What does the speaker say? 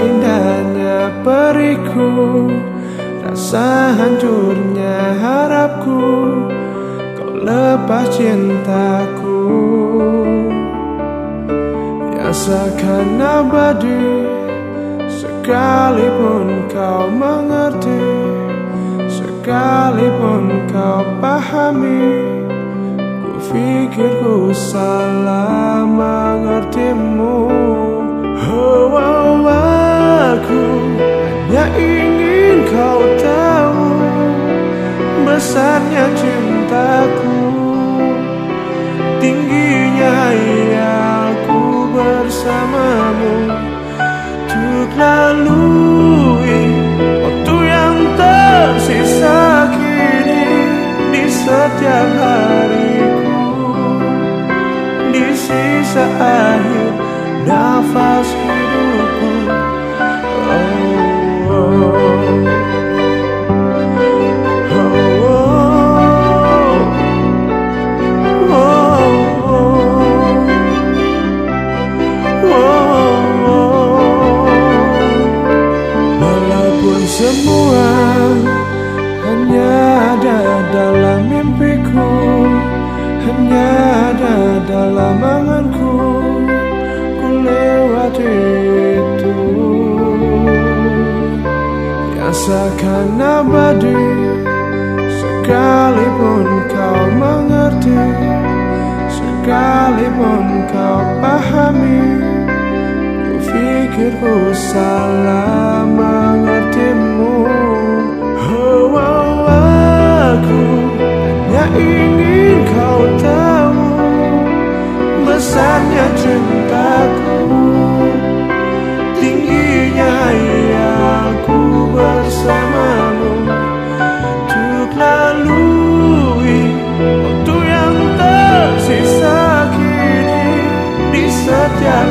indahnya periku. Rasa hancurnya harapku Kau lepas cintaku. Yang seakan abadi Sekalipun kau mengerti Sekalipun kau pahami Ku pikir ku salah kau tahu Besarnya cintaku Tingginya aku bersamamu. Untuk lalui waktu yang tersisa kini Di setiap hariku Di sisa akhir nafas semua hanya ada dalam mimpiku Hanya ada dalam anganku Ku lewati itu. Yang seakan abadi Sekalipun kau mengerti Sekalipun kau pahami Ku pikir ku salah Besarnya cintaku Tingginya aku bersamamu. Untuk lalui waktu yang tersisa kini Di setiap